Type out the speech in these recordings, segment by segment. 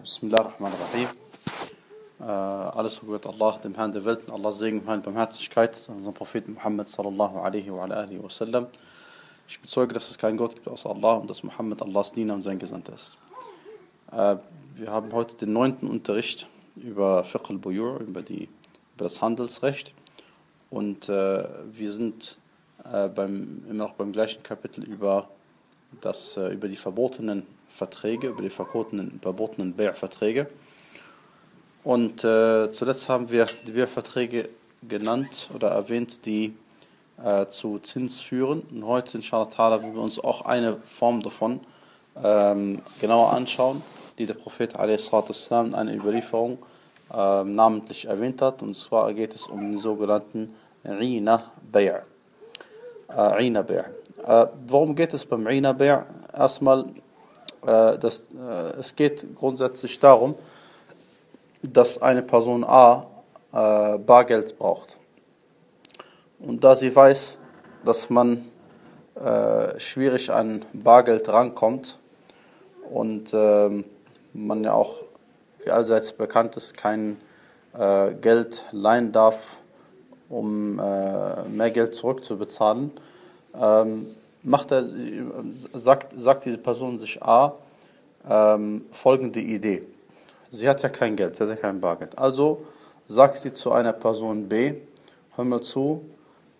Bismillah ar-Rahman ar-Rahim. Äh, alles gebührt Allah, dem Herrn der Welten, Allah Segen, Heil, Barmherzigkeit, unserem Propheten Muhammad sallallahu alaihi wa alihi wa sallam. Ich bezeuge, dass es keinen Gott gibt außer Allah und dass Muhammad Allahs Diener und sein Gesandter ist. Äh, wir haben heute den neunten Unterricht über Fiqh al-Buyur, über, über das Handelsrecht. Und äh, wir sind äh, beim, immer noch beim gleichen Kapitel über, das, äh, über die verbotenen Verträge, über die verbotenen, verbotenen Bär-Verträge. Und äh, zuletzt haben wir die Bär-Verträge genannt oder erwähnt, die äh, zu Zins führen. Und heute, inshallah ta'ala, werden wir uns auch eine Form davon ähm, genauer anschauen, die der Prophet a.s. in einer Überlieferung äh, namentlich erwähnt hat. Und zwar geht es um den sogenannten Ina Bay'. Äh, Ina Bay'. Äh, worum geht es beim Ina Bay'? Erstmal das, äh, es geht grundsätzlich darum, dass eine Person A äh, Bargeld braucht. Und da sie weiß, dass man äh, schwierig an Bargeld rankommt und ähm, man ja auch, wie allseits bekannt ist, kein äh, Geld leihen darf, um äh, mehr Geld zurückzubezahlen, ähm, macht er, sagt, sagt diese Person sich A ähm, folgende Idee. Sie hat ja kein Geld, sie hat ja kein Bargeld. Also sagt sie zu einer Person B, hör mal zu,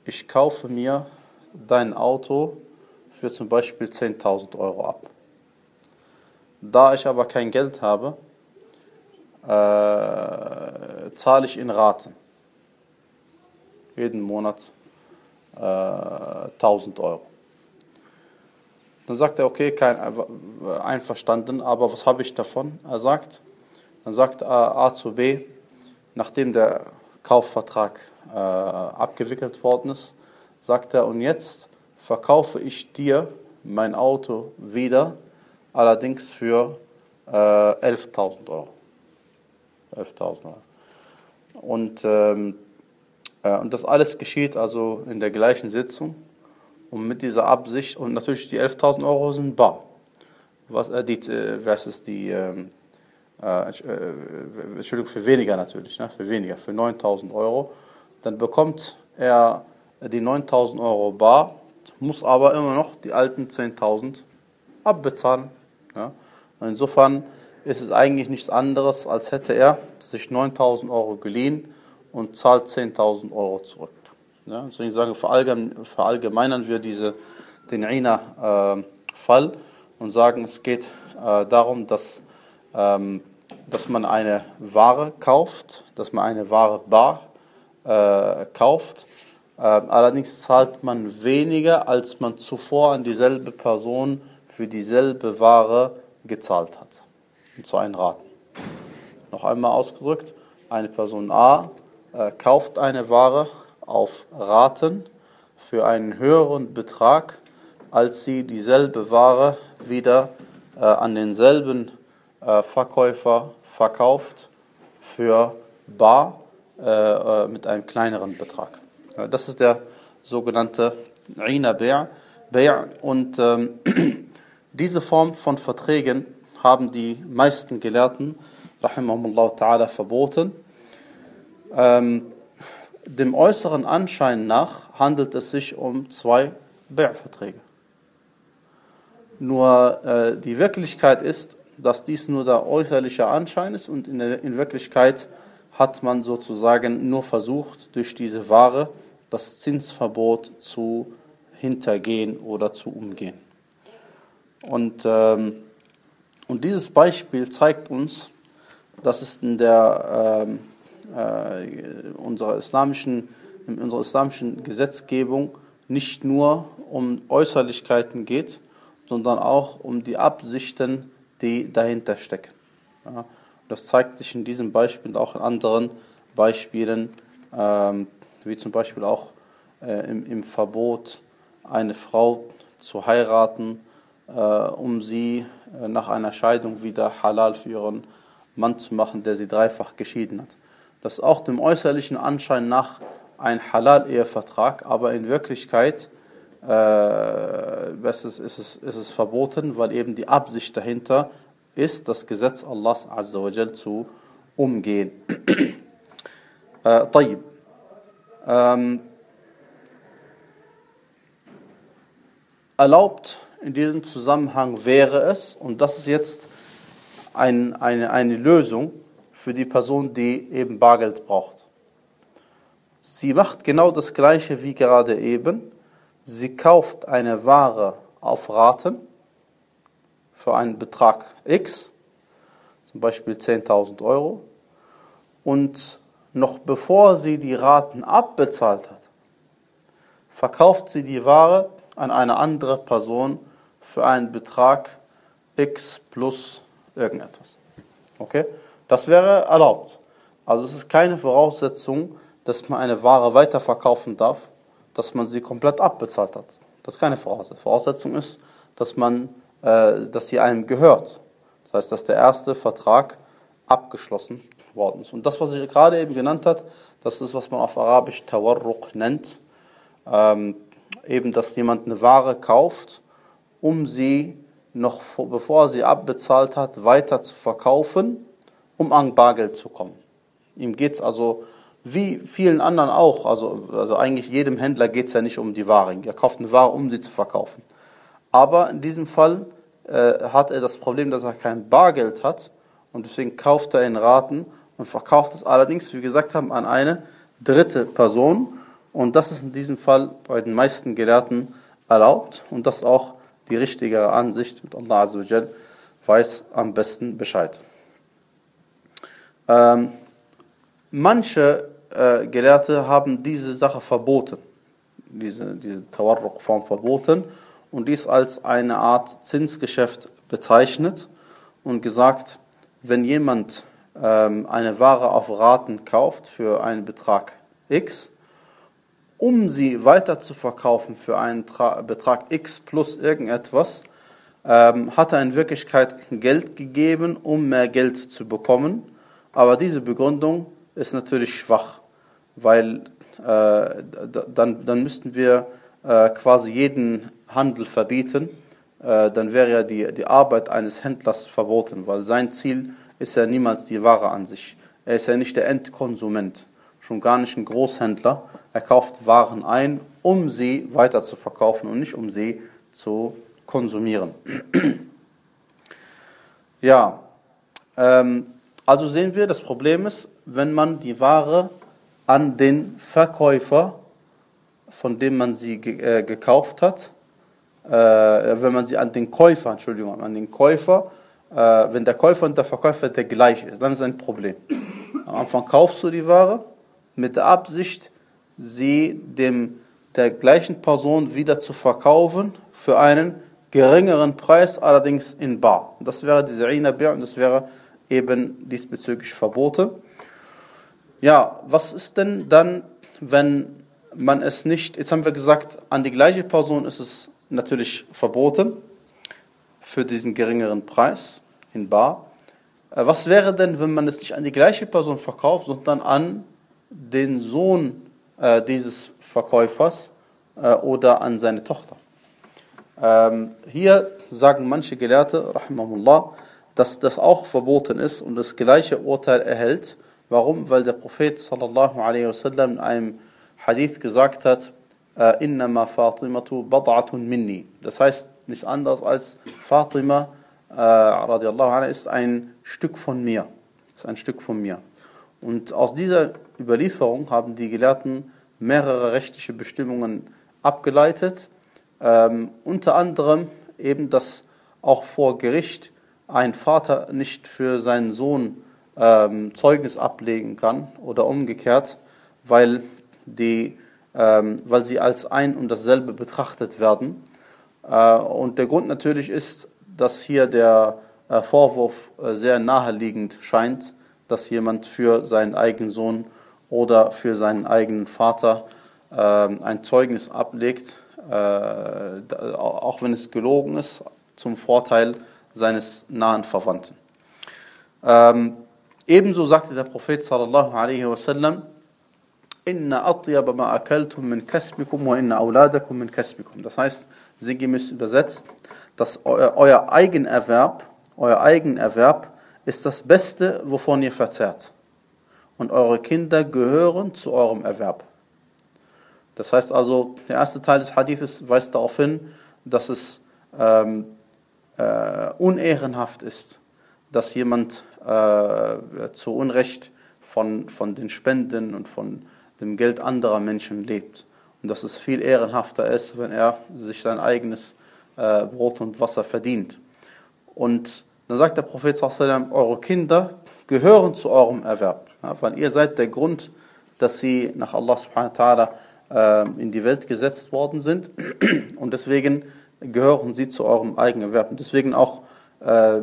ich kaufe mir dein Auto für zum Beispiel 10.000 Euro ab. Da ich aber kein Geld habe, äh, zahle ich in Raten. Jeden Monat äh, 1000 Euro. Dann sagt er, okay, kein, äh, einverstanden, aber was habe ich davon? Er sagt, dann sagt A zu B, nachdem der Kaufvertrag äh, abgewickelt worden ist, sagt er, und jetzt verkaufe ich dir mein Auto wieder, allerdings für äh, 11.000 Euro. 11.000 Euro. Und, ähm, äh, und das alles geschieht also in der gleichen Sitzung. Und mit dieser Absicht, und natürlich die 11.000 Euro sind bar. Was, äh, die, äh, was ist die, ähm, äh, äh, Entschuldigung, für weniger natürlich, ne, für weniger, für 9.000 Euro. Dann bekommt er die 9.000 Euro bar, muss aber immer noch die alten 10.000 abbezahlen. Ja. Insofern ist es eigentlich nichts anderes, als hätte er sich 9.000 Euro geliehen und zahlt 10.000 Euro zurück. Ja, deswegen sagen, verallgemeinern wir diese, den Ina-Fall äh, und sagen, es geht äh, darum, dass, ähm, dass man eine Ware kauft, dass man eine Ware bar äh, kauft. Äh, allerdings zahlt man weniger, als man zuvor an dieselbe Person für dieselbe Ware gezahlt hat. Und zwar ein Raten. Noch einmal ausgedrückt, eine Person A äh, kauft eine Ware auf Raten für einen höheren Betrag, als sie dieselbe Ware wieder äh, an denselben äh, Verkäufer verkauft für bar äh, äh mit einem kleineren Betrag. das ist der sogenannte Ina Bay'. Und ähm, diese Form von Verträgen haben die meisten Gelehrten, rahimahumullah ta'ala, verboten. Ähm, dem äußeren Anschein nach handelt es sich um zwei Bär-Verträge. Nur äh, die Wirklichkeit ist, dass dies nur der äußerliche Anschein ist und in, der, in Wirklichkeit hat man sozusagen nur versucht, durch diese Ware das Zinsverbot zu hintergehen oder zu umgehen. Und, ähm, und dieses Beispiel zeigt uns, dass es in der ähm, äh, unserer islamischen, in unserer islamischen Gesetzgebung nicht nur um Äußerlichkeiten geht, sondern auch um die Absichten, die dahinter stecken. Ja, das zeigt sich in diesem Beispiel und auch in anderen Beispielen, ähm, wie zum Beispiel auch äh, im, im, Verbot, eine Frau zu heiraten, äh, um sie äh, nach einer Scheidung wieder halal für ihren Mann zu machen, der sie dreifach geschieden hat. Das ist auch dem äußerlichen Anschein nach ein Halal-Ehevertrag, aber in Wirklichkeit äh, ist, es, ist, es, ist es verboten, weil eben die Absicht dahinter ist, das Gesetz Allahs Azza wa Jal zu umgehen. äh, طيب. Ähm, erlaubt in diesem Zusammenhang wäre es, und das ist jetzt ein, eine, eine Lösung für die Person, die eben Bargeld braucht. Sie macht genau das gleiche wie gerade eben. Sie kauft eine Ware auf Raten für einen Betrag X, zum Beispiel 10.000 Euro, und noch bevor sie die Raten abbezahlt hat, verkauft sie die Ware an eine andere Person für einen Betrag X plus irgendetwas. Okay? Das wäre erlaubt. Also es ist keine Voraussetzung, dass man eine Ware weiterverkaufen darf, dass man sie komplett abbezahlt hat. Das ist keine Voraussetzung. Voraussetzung ist, dass man, äh, dass sie einem gehört. Das heißt, dass der erste Vertrag abgeschlossen worden ist. Und das, was ich gerade eben genannt hat, das ist, was man auf Arabisch Tawarruq nennt. Ähm, eben, dass jemand eine Ware kauft, um sie noch bevor er sie abbezahlt hat, weiter zu verkaufen, um an Bargeld zu kommen. Ihm geht es also wie vielen anderen auch, also, also eigentlich jedem Händler geht es ja nicht um die Ware. Er kauft eine Ware, um sie zu verkaufen. Aber in diesem Fall äh, hat er das Problem, dass er kein Bargeld hat und deswegen kauft er in Raten und verkauft es allerdings, wie gesagt haben, an eine dritte Person. Und das ist in diesem Fall bei den meisten Gelehrten erlaubt und das auch die richtigere Ansicht und Allah Azzawajal weiß am besten Bescheid. Ähm, manche äh, Gelehrte haben diese Sache verboten, diese, diese Tawarruq-Form verboten und dies als eine Art Zinsgeschäft bezeichnet und gesagt, wenn jemand ähm, eine Ware auf Raten kauft für einen Betrag X, um sie weiter zu verkaufen für einen Tra Betrag X plus irgendetwas, ähm, hat er in Wirklichkeit Geld gegeben, um mehr Geld zu bekommen. Aber diese Begründung ist natürlich schwach, weil äh, dann, dann müssten wir äh, quasi jeden Handel verbieten. Äh, dann wäre ja die, die Arbeit eines Händlers verboten, weil sein Ziel ist ja niemals die Ware an sich. Er ist ja nicht der Endkonsument, schon gar nicht ein Großhändler. Er kauft Waren ein, um sie weiter zu verkaufen und nicht um sie zu konsumieren. ja, ähm, also sehen wir, das Problem ist, wenn man die Ware an den Verkäufer, von dem man sie ge äh, gekauft hat, äh, wenn man sie an den Käufer, Entschuldigung, an den Käufer, äh, wenn der Käufer und der Verkäufer der gleiche ist, dann ist ein Problem. Am Anfang kaufst du die Ware mit der Absicht, sie dem der gleichen Person wieder zu verkaufen für einen geringeren Preis, allerdings in Bar. Das wäre diese Inabi' und das wäre eben diesbezüglich verboten. Ja, was ist denn dann, wenn man es nicht, jetzt haben wir gesagt, an die gleiche Person ist es natürlich verboten für diesen geringeren Preis in Bar. Äh, was wäre denn, wenn man es nicht an die gleiche Person verkauft, sondern an den Sohn äh, dieses Verkäufers äh, oder an seine Tochter. Ähm, hier sagen manche Gelehrte, rahimahullah, dass das auch verboten ist und das gleiche Urteil erhält. Warum? Weil der Prophet sallallahu alaihi wasallam in einem Hadith gesagt hat, äh, innama Fatimatu bad'atun minni. Das heißt nichts anderes als Fatima äh, radiallahu anha ist ein Stück von mir. Ist ein Stück von mir. Und aus dieser Überlieferung haben die Gelehrten mehrere rechtliche Bestimmungen abgeleitet, ähm, unter anderem eben, dass auch vor Gericht ein Vater nicht für seinen Sohn ähm, Zeugnis ablegen kann oder umgekehrt, weil, die, ähm, weil sie als ein und dasselbe betrachtet werden. Äh, und der Grund natürlich ist, dass hier der äh, Vorwurf äh, sehr naheliegend scheint, dass jemand für seinen eigenen Sohn oder für seinen eigenen Vater äh, ein Zeugnis ablegt, äh, auch wenn es gelogen ist, zum Vorteil seines nahen Verwandten. Ähm, ebenso sagte der Prophet sallallahu alaihi wasallam, Inna atyaba ma akaltum min kasbikum wa inna min kasbikum. Das heißt, sinngemäß übersetzt, dass euer, euer Eigenerwerb euer Eigenerwerb ist das Beste, wovon ihr verzehrt. Und eure Kinder gehören zu eurem Erwerb. Das heißt also, der erste Teil des Hadithes weist darauf hin, dass es ähm, äh, unehrenhaft ist, dass jemand äh, zu Unrecht von, von den Spenden und von dem Geld anderer Menschen lebt. Und dass es viel ehrenhafter ist, wenn er sich sein eigenes äh, Brot und Wasser verdient. Und dann sagt der Prophet, eure Kinder gehören zu eurem Erwerb. Ja, weil ihr seid der Grund, dass sie nach Allah subhanahu wa ta'ala äh, in die Welt gesetzt worden sind. Und deswegen gehören sie zu eurem eigenen Erwerb. Und deswegen auch äh,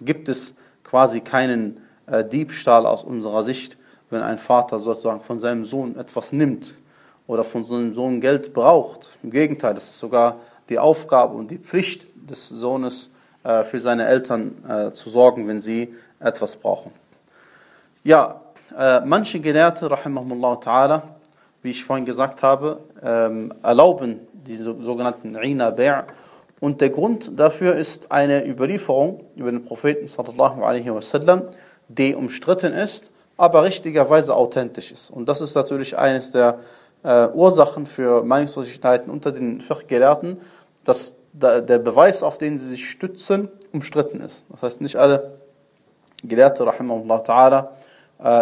gibt es quasi keinen äh, Diebstahl aus unserer Sicht, wenn ein Vater sozusagen von seinem Sohn etwas nimmt oder von seinem Sohn Geld braucht. Im Gegenteil, das ist sogar die Aufgabe und die Pflicht des Sohnes, äh, für seine Eltern äh, zu sorgen, wenn sie etwas brauchen. Ja, äh, manche Gelehrte, rahimahumullah ta'ala, wie ich vorhin gesagt habe, ähm, erlauben die sogenannten Ina Bai' und der Grund dafür ist eine Überlieferung über den Propheten sallallahu alaihi wasallam, die umstritten ist, aber richtigerweise authentisch ist. Und das ist natürlich eines der äh, Ursachen für Meinungslosigkeiten unter den Fiqh-Gelehrten, dass der Beweis, auf den sie sich stützen, umstritten ist. Das heißt, nicht alle Gelehrte, rahimahullah ta'ala,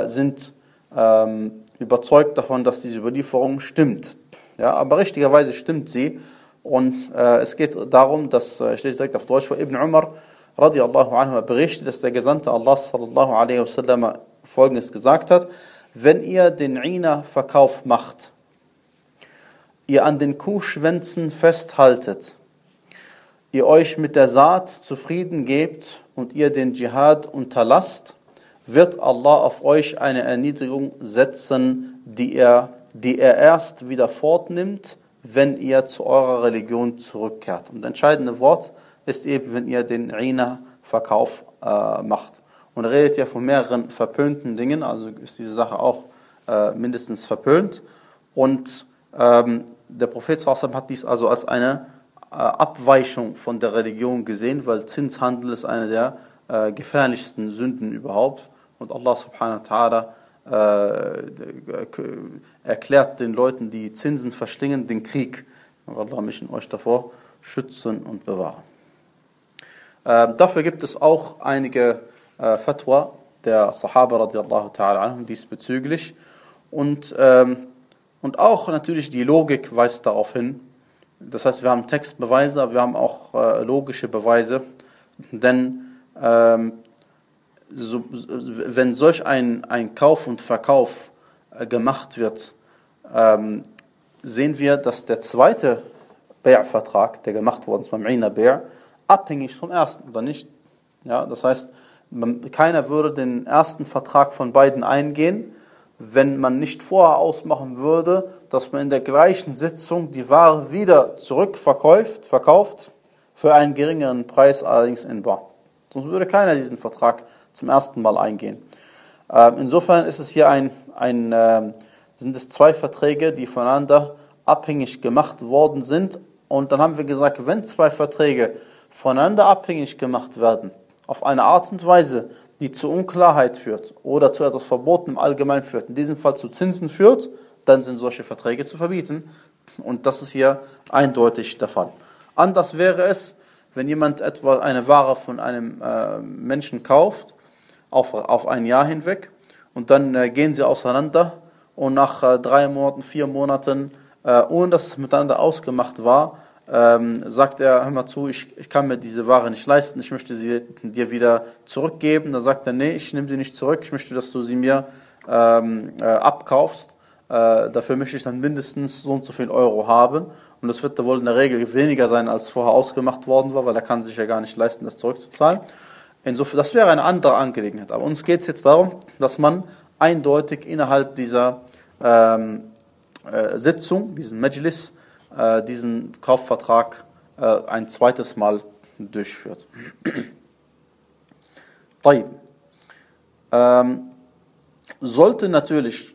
äh, sind ähm, überzeugt davon, dass diese Überlieferung stimmt. Ja, aber richtigerweise stimmt sie. Und äh, es geht darum, dass, äh, ich lese direkt auf Deutsch, wo Ibn Umar radiallahu anhu berichtet, dass der Gesandte Allah sallallahu alaihi wasallam folgendes gesagt hat, wenn ihr den Ina-Verkauf macht, ihr an den Kuhschwänzen festhaltet, ihr euch mit der Saat zufrieden gebt und ihr den Dschihad unterlasst, wird Allah auf euch eine Erniedrigung setzen, die er, die er erst wieder fortnimmt, wenn ihr zu eurer Religion zurückkehrt. Und das entscheidende Wort ist eben, wenn ihr den Rina-Verkauf äh, macht. Und redet ja von mehreren verpönten Dingen, also ist diese Sache auch äh, mindestens verpönt. Und ähm, der Prophet hat dies also als eine äh, Abweichung von der Religion gesehen, weil Zinshandel ist eine der äh, gefährlichsten Sünden überhaupt. Und Allah subhanahu wa ta'ala äh, erklärt den Leuten, die Zinsen verschlingen, den Krieg. Und Allah mich euch davor schützen und bewahren. Äh, dafür gibt es auch einige äh, Fatwa der Sahaba radiallahu ta'ala anhum diesbezüglich. Und, ähm, und auch natürlich die Logik weist darauf hin, das heißt, wir haben Textbeweise, aber wir haben auch äh, logische Beweise. Denn ähm, so, wenn solch ein, ein Kauf und Verkauf äh, gemacht wird, ähm, sehen wir, dass der zweite Bär-Vertrag, der gemacht worden ist beim Ina Bär, abhängig vom ersten oder nicht. Ja, das heißt, keiner würde den ersten Vertrag von beiden eingehen, wenn man nicht vorher ausmachen würde, dass man in der gleichen Sitzung die Ware wieder zurückverkauft, verkauft, für einen geringeren Preis allerdings in Bar. Sonst würde keiner diesen Vertrag zum ersten Mal eingehen. Ähm, insofern ist es hier ein, ein, ähm, sind es zwei Verträge, die voneinander abhängig gemacht worden sind. Und dann haben wir gesagt, wenn zwei Verträge voneinander abhängig gemacht werden, auf eine Art und Weise, die zu Unklarheit führt oder zu etwas Verbotenem allgemein führt, in diesem Fall zu Zinsen führt, dann sind solche Verträge zu verbieten. Und das ist hier eindeutig der Fall. Anders wäre es, wenn jemand etwa eine Ware von einem äh, Menschen kauft, auf, auf ein Jahr hinweg, und dann äh, gehen sie auseinander und nach äh, drei Monaten, vier Monaten, äh, ohne dass es miteinander ausgemacht war, ähm, sagt er, hör mal zu, ich, ich kann mir diese Ware nicht leisten, ich möchte sie dir wieder zurückgeben. Dann sagt er, nee, ich nehme sie nicht zurück, ich möchte, dass du sie mir ähm, äh, abkaufst. Äh, dafür möchte ich dann mindestens so und so viel Euro haben. Und das wird da wohl in der Regel weniger sein, als vorher ausgemacht worden war, weil er kann sich ja gar nicht leisten, das zurückzuzahlen. Insofern, das wäre eine andere Angelegenheit. Aber uns geht es jetzt darum, dass man eindeutig innerhalb dieser ähm, äh, Sitzung, diesen Majlis, äh, diesen Kaufvertrag äh, ein zweites Mal durchführt. ähm, sollte natürlich,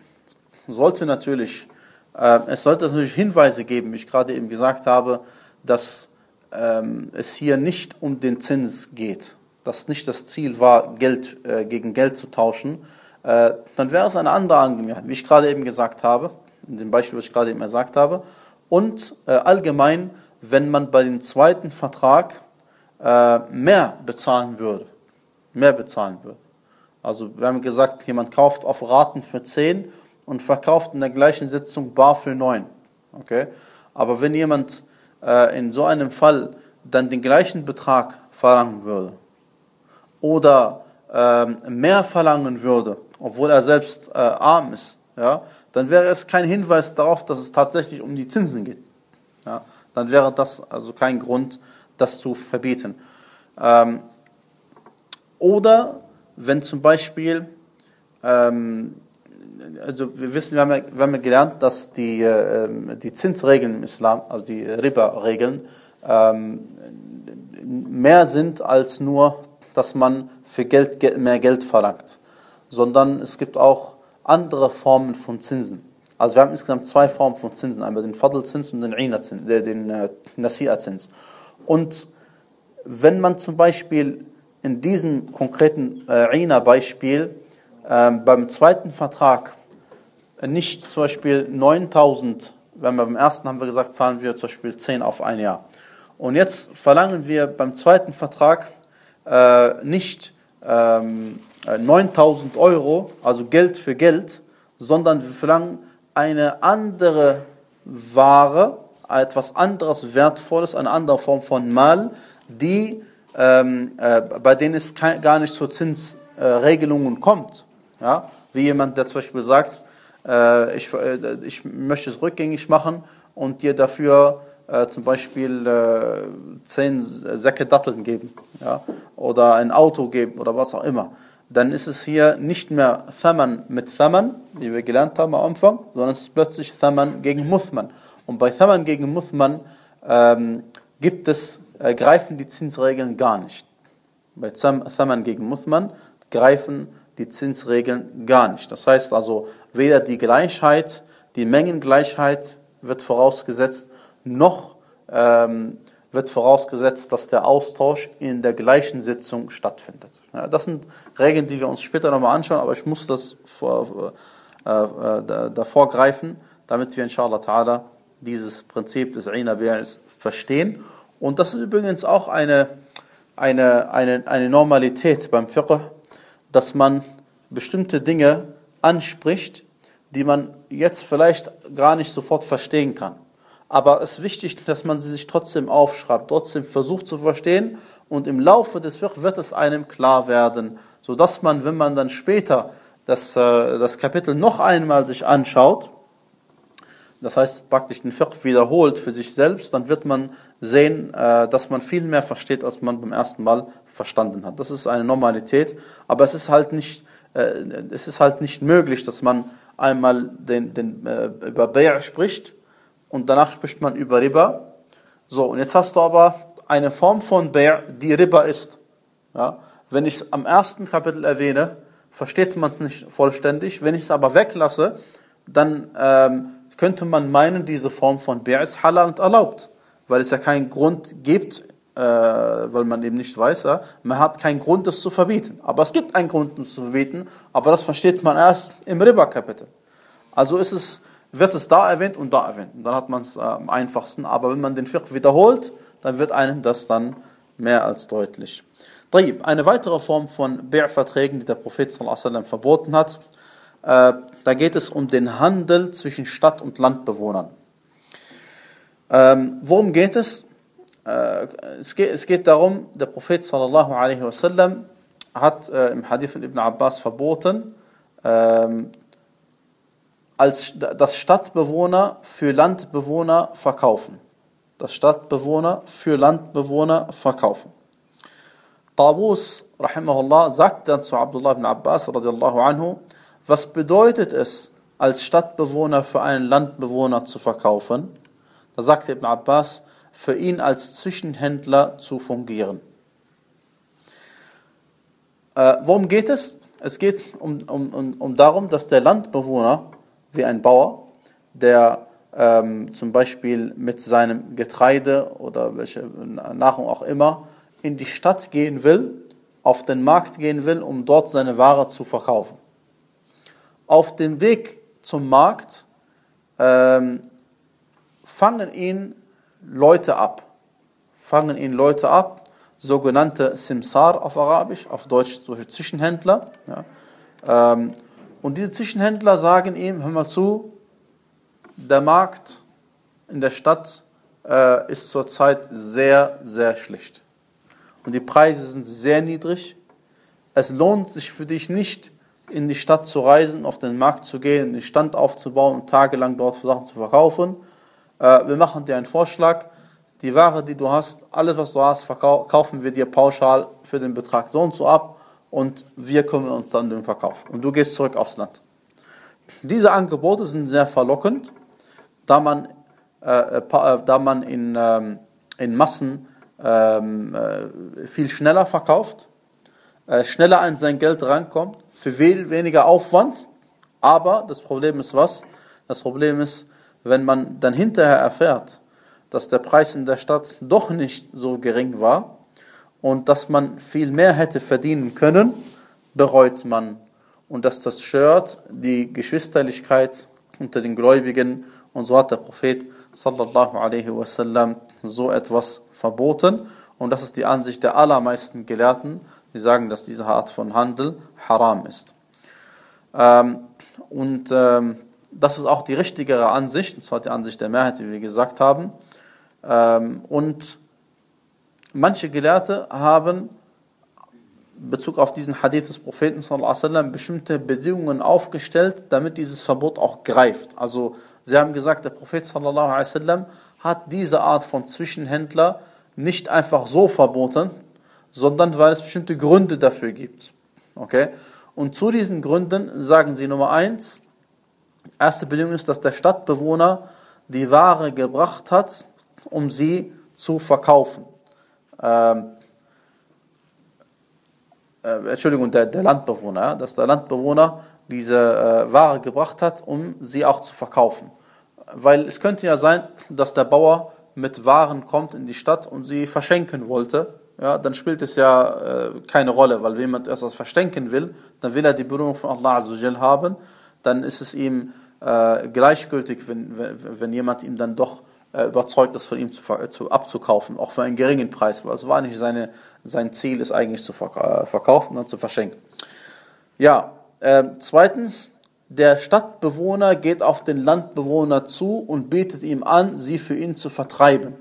sollte natürlich, äh, es sollte natürlich Hinweise geben, wie ich gerade eben gesagt habe, dass ähm, es hier nicht um den Zins geht. Dass nicht das Ziel war, Geld äh, gegen Geld zu tauschen, äh, dann wäre es eine andere Angelegenheit, wie ich gerade eben gesagt habe, in dem Beispiel, was ich gerade eben gesagt habe. Und äh, allgemein, wenn man bei dem zweiten Vertrag äh, mehr bezahlen würde, mehr bezahlen würde. Also wir haben gesagt, jemand kauft auf Raten für 10 und verkauft in der gleichen Sitzung bar für 9. Okay? Aber wenn jemand äh, in so einem Fall dann den gleichen Betrag verlangen würde oder äh, mehr verlangen würde, obwohl er selbst äh, arm ist, ja, dann wäre es kein Hinweis darauf, dass es tatsächlich um die Zinsen geht. Ja, dann wäre das also kein Grund, das zu verbieten. Ähm, oder wenn zum Beispiel ähm, also wir wissen, wir haben ja, wir haben ja gelernt, dass die, äh, die Zinsregeln im Islam, also die Riba-Regeln, ähm, mehr sind als nur, dass man für Geld mehr Geld verlangt, sondern es gibt auch andere Formen von Zinsen. Also wir haben insgesamt zwei Formen von Zinsen, einmal den Fadl-Zins und den Ina-Zins, äh, den äh, Nasi'a-Zins. Und wenn man zum Beispiel in diesem konkreten äh, Ina-Beispiel ähm, beim zweiten Vertrag nicht zum Beispiel 9000, wenn wir beim ersten haben wir gesagt, zahlen wir zum Beispiel 10 auf ein Jahr. Und jetzt verlangen wir beim zweiten Vertrag äh, nicht ähm, 9000 Euro, also Geld für Geld, sondern wir verlangen eine andere Ware, etwas anderes Wertvolles, eine andere Form von Mal, die, ähm, äh, bei denen es kein, gar nicht zu Zinsregelungen äh, kommt. Ja? Wie jemand, der zum Beispiel sagt, äh, ich, äh, ich möchte es rückgängig machen und dir dafür äh, zum Beispiel äh, zehn Säcke Datteln geben ja? oder ein Auto geben oder was auch immer. Dann ist es hier nicht mehr Thaman mit Thaman, wie wir gelernt haben am Anfang, sondern es ist plötzlich Thaman gegen Muthman. Und bei Thaman gegen Muthman ähm, gibt es, äh, greifen die Zinsregeln gar nicht. Bei Thaman gegen Muthman greifen die Zinsregeln gar nicht. Das heißt also, weder die Gleichheit, die Mengengleichheit wird vorausgesetzt, noch ähm, wird vorausgesetzt, dass der Austausch in der gleichen Sitzung stattfindet. Ja, das sind Regeln, die wir uns später nochmal anschauen, aber ich muss das vor, äh, äh, davor greifen, damit wir inshallah ta'ala dieses Prinzip des Ina verstehen. Und das ist übrigens auch eine, eine, eine, eine Normalität beim Fiqh, dass man bestimmte Dinge anspricht, die man jetzt vielleicht gar nicht sofort verstehen kann. Aber es ist wichtig, dass man sie sich trotzdem aufschreibt, trotzdem versucht zu verstehen und im Laufe des Fiqh wird es einem klar werden, sodass man, wenn man dann später das, äh, das Kapitel noch einmal sich anschaut, das heißt praktisch den Fiqh wiederholt für sich selbst, dann wird man sehen, äh, dass man viel mehr versteht, als man beim ersten Mal verstanden hat. Das ist eine Normalität, aber es ist halt nicht, äh, es ist halt nicht möglich, dass man einmal den, den, über Bay' spricht und danach spricht man über Riba. So, und jetzt hast du aber eine Form von Bay', die Riba ist. Ja? Wenn ich es am ersten Kapitel erwähne, versteht man es nicht vollständig. Wenn ich es aber weglasse, dann ähm, könnte man meinen, diese Form von Bay' ist halal und erlaubt, weil es ja keinen Grund gibt, äh, weil man eben nicht weiß, ja, man hat keinen Grund, das zu verbieten. Aber es gibt einen Grund, das zu verbieten, aber das versteht man erst im Riba-Kapitel. Also ist es, wird es da erwähnt und da erwähnt. Und dann hat man es äh, am einfachsten. Aber wenn man den Fiqh wiederholt, dann wird einem das dann mehr als deutlich. Eine weitere Form von Bär-Verträgen, die der Prophet sallam, verboten hat, äh, da geht es um den Handel zwischen Stadt- und Landbewohnern. Ähm, worum geht es? Äh, es, geht, es geht darum, der Prophet sallallahu alaihi wasallam hat äh, im Hadith von Ibn Abbas verboten, ähm, als das Stadtbewohner für Landbewohner verkaufen. Das Stadtbewohner für Landbewohner verkaufen. Tabus, rahimahullah, sagt dann zu Abdullah ibn Abbas, radiallahu anhu, was bedeutet es, als Stadtbewohner für einen Landbewohner zu verkaufen? Da sagte Ibn Abbas, für ihn als Zwischenhändler zu fungieren. Äh, worum geht es? Es geht um, um, um, um darum, dass der Landbewohner, wie ein Bauer, der ähm, zum Beispiel mit seinem Getreide oder welche Nahrung auch immer in die Stadt gehen will auf den Markt gehen will, um dort seine Ware zu verkaufen. Auf dem Weg zum Markt ähm, fangen ihn Leute ab. Fangen ihn Leute ab, sogenannte Simsar auf Arabisch, auf Deutsch solche Zwischenhändler. Ja. Ähm, und diese Zwischenhändler sagen ihm, hör mal zu, der Markt in der Stadt äh, ist zurzeit sehr, sehr schlecht. Und die Preise sind sehr niedrig. Es lohnt sich für dich nicht, in die Stadt zu reisen, auf den Markt zu gehen, einen Stand aufzubauen und tagelang dort Sachen zu verkaufen. Äh, wir machen dir einen Vorschlag. Die Ware, die du hast, alles, was du hast, kaufen wir dir pauschal für den Betrag so und so ab und wir kümmern uns dann um den Verkauf. Und du gehst zurück aufs Land. Diese Angebote sind sehr verlockend, da man, äh, äh da man in, ähm, in Massen ähm, äh, viel schneller verkauft, äh, schneller an sein Geld rankommt, für viel weniger Aufwand. Aber das Problem ist was? Das Problem ist, wenn man dann hinterher erfährt, dass der Preis in der Stadt doch nicht so gering war und dass man viel mehr hätte verdienen können, bereut man. Und dass das stört die Geschwisterlichkeit unter den Gläubigen. Und so hat der Prophet sallallahu alaihi wasallam so etwas verboten. Und das ist die Ansicht der allermeisten Gelehrten, die sagen, dass diese Art von Handel haram ist. Ähm, und ähm, das ist auch die richtigere Ansicht, und zwar die Ansicht der Mehrheit, wie wir gesagt haben. Ähm, und manche Gelehrte haben in Bezug auf diesen Hadith des Propheten sallam, bestimmte Bedingungen aufgestellt, damit dieses Verbot auch greift. Also sie haben gesagt, der Prophet sallam, hat diese Art von Zwischenhändler nicht einfach so verboten, sondern weil es bestimmte Gründe dafür gibt. Okay? Und zu diesen Gründen sagen sie Nummer eins, erste Bedingung ist, dass der Stadtbewohner die Ware gebracht hat, um sie zu verkaufen. Ähm, äh, Entschuldigung, der, der Landbewohner, ja, dass der Landbewohner diese äh, Ware gebracht hat, um sie auch zu verkaufen. Weil es könnte ja sein, dass der Bauer mit Waren kommt in die Stadt und sie verschenken wollte, ja, dann spielt es ja äh, keine Rolle, weil wenn jemand etwas verschenken will, dann will er die Berührung von Allah Azzawajal haben, dann ist es ihm äh, gleichgültig, wenn, wenn, wenn jemand ihm dann doch überzeugt ist, von ihm zu, zu, abzukaufen, auch für einen geringen Preis, weil es war nicht seine, sein Ziel, es eigentlich zu äh, verkaufen und zu verschenken. Ja, äh, zweitens, der Stadtbewohner geht auf den Landbewohner zu und bietet ihm an, sie für ihn zu vertreiben.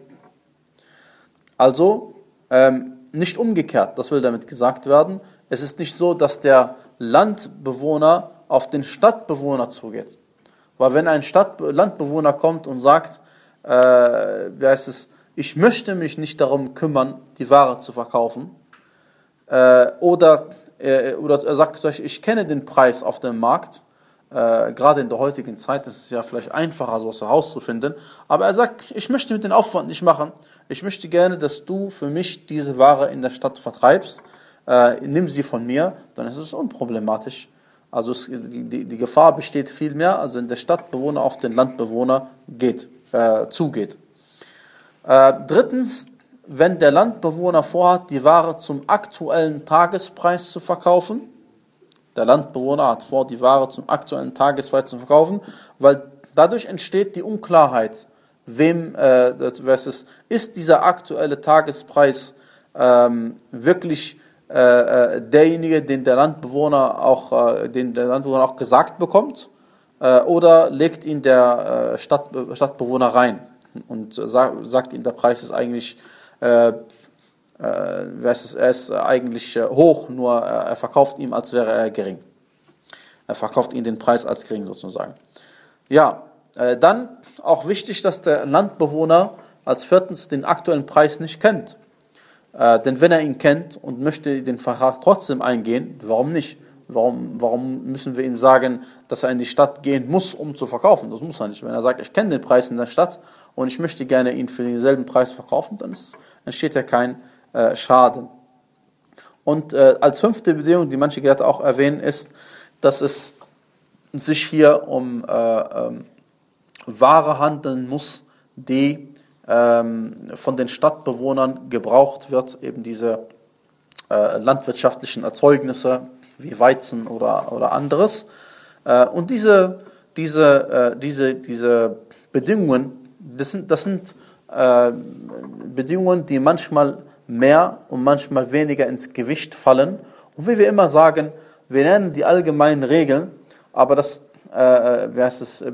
Also ähm, nicht umgekehrt, das will damit gesagt werden. Es ist nicht so, dass der Landbewohner auf den Stadtbewohner zugeht. Weil wenn ein Stadt Landbewohner kommt und sagt, äh, wie heißt es, ich möchte mich nicht darum kümmern, die Ware zu verkaufen, äh, oder, äh, oder er sagt euch, ich kenne den Preis auf dem Markt, äh, gerade in der heutigen Zeit ist es ja vielleicht einfacher, sowas herauszufinden. Aber er sagt, ich möchte mit den Aufwand nicht machen. Ich möchte gerne, dass du für mich diese Ware in der Stadt vertreibst. Äh, nimm sie von mir, dann ist es unproblematisch. Also es, die, die Gefahr besteht viel mehr, also wenn der Stadtbewohner auf den Landbewohner geht, äh, zugeht. Äh, drittens, wenn der Landbewohner vorhat, die Ware zum aktuellen Tagespreis zu verkaufen, der Landbewohner hat vor, die Ware zum aktuellen Tagespreis zu verkaufen, weil dadurch entsteht die Unklarheit, wem äh, was ist, ist dieser aktuelle Tagespreis ähm, wirklich äh, äh, derjenige, den der Landbewohner auch, äh, den der Landbewohner auch gesagt bekommt, äh, oder legt ihn der äh, Stadt, Stadtbewohner rein und sagt, ihm, der Preis ist eigentlich äh, äh, er ist eigentlich äh, hoch, nur äh, er verkauft ihm, als wäre er gering. Er verkauft ihm den Preis als gering sozusagen. Ja, dann auch wichtig, dass der Landbewohner als viertens den aktuellen Preis nicht kennt. denn wenn er ihn kennt und möchte den Vertrag trotzdem eingehen, warum nicht? Warum, warum müssen wir ihm sagen, dass er in die Stadt gehen muss, um zu verkaufen? Das muss er nicht. Wenn er sagt, ich kenne den Preis in der Stadt und ich möchte gerne ihn für denselben Preis verkaufen, dann ist, entsteht ja kein äh, Schaden. Und äh, als fünfte Bedingung, die manche Gelehrte auch erwähnen, ist, dass es sich hier um äh, ähm, Ware handeln muss, die ähm, von den Stadtbewohnern gebraucht wird, eben diese, äh, landwirtschaftlichen Erzeugnisse wie Weizen oder, oder anderes. Äh, und diese, diese, äh, diese, diese Bedingungen, das sind, das sind äh, Bedingungen, die manchmal mehr und manchmal weniger ins Gewicht fallen. Und wie wir immer sagen, wir nennen die allgemeinen Regeln, aber das, äh, das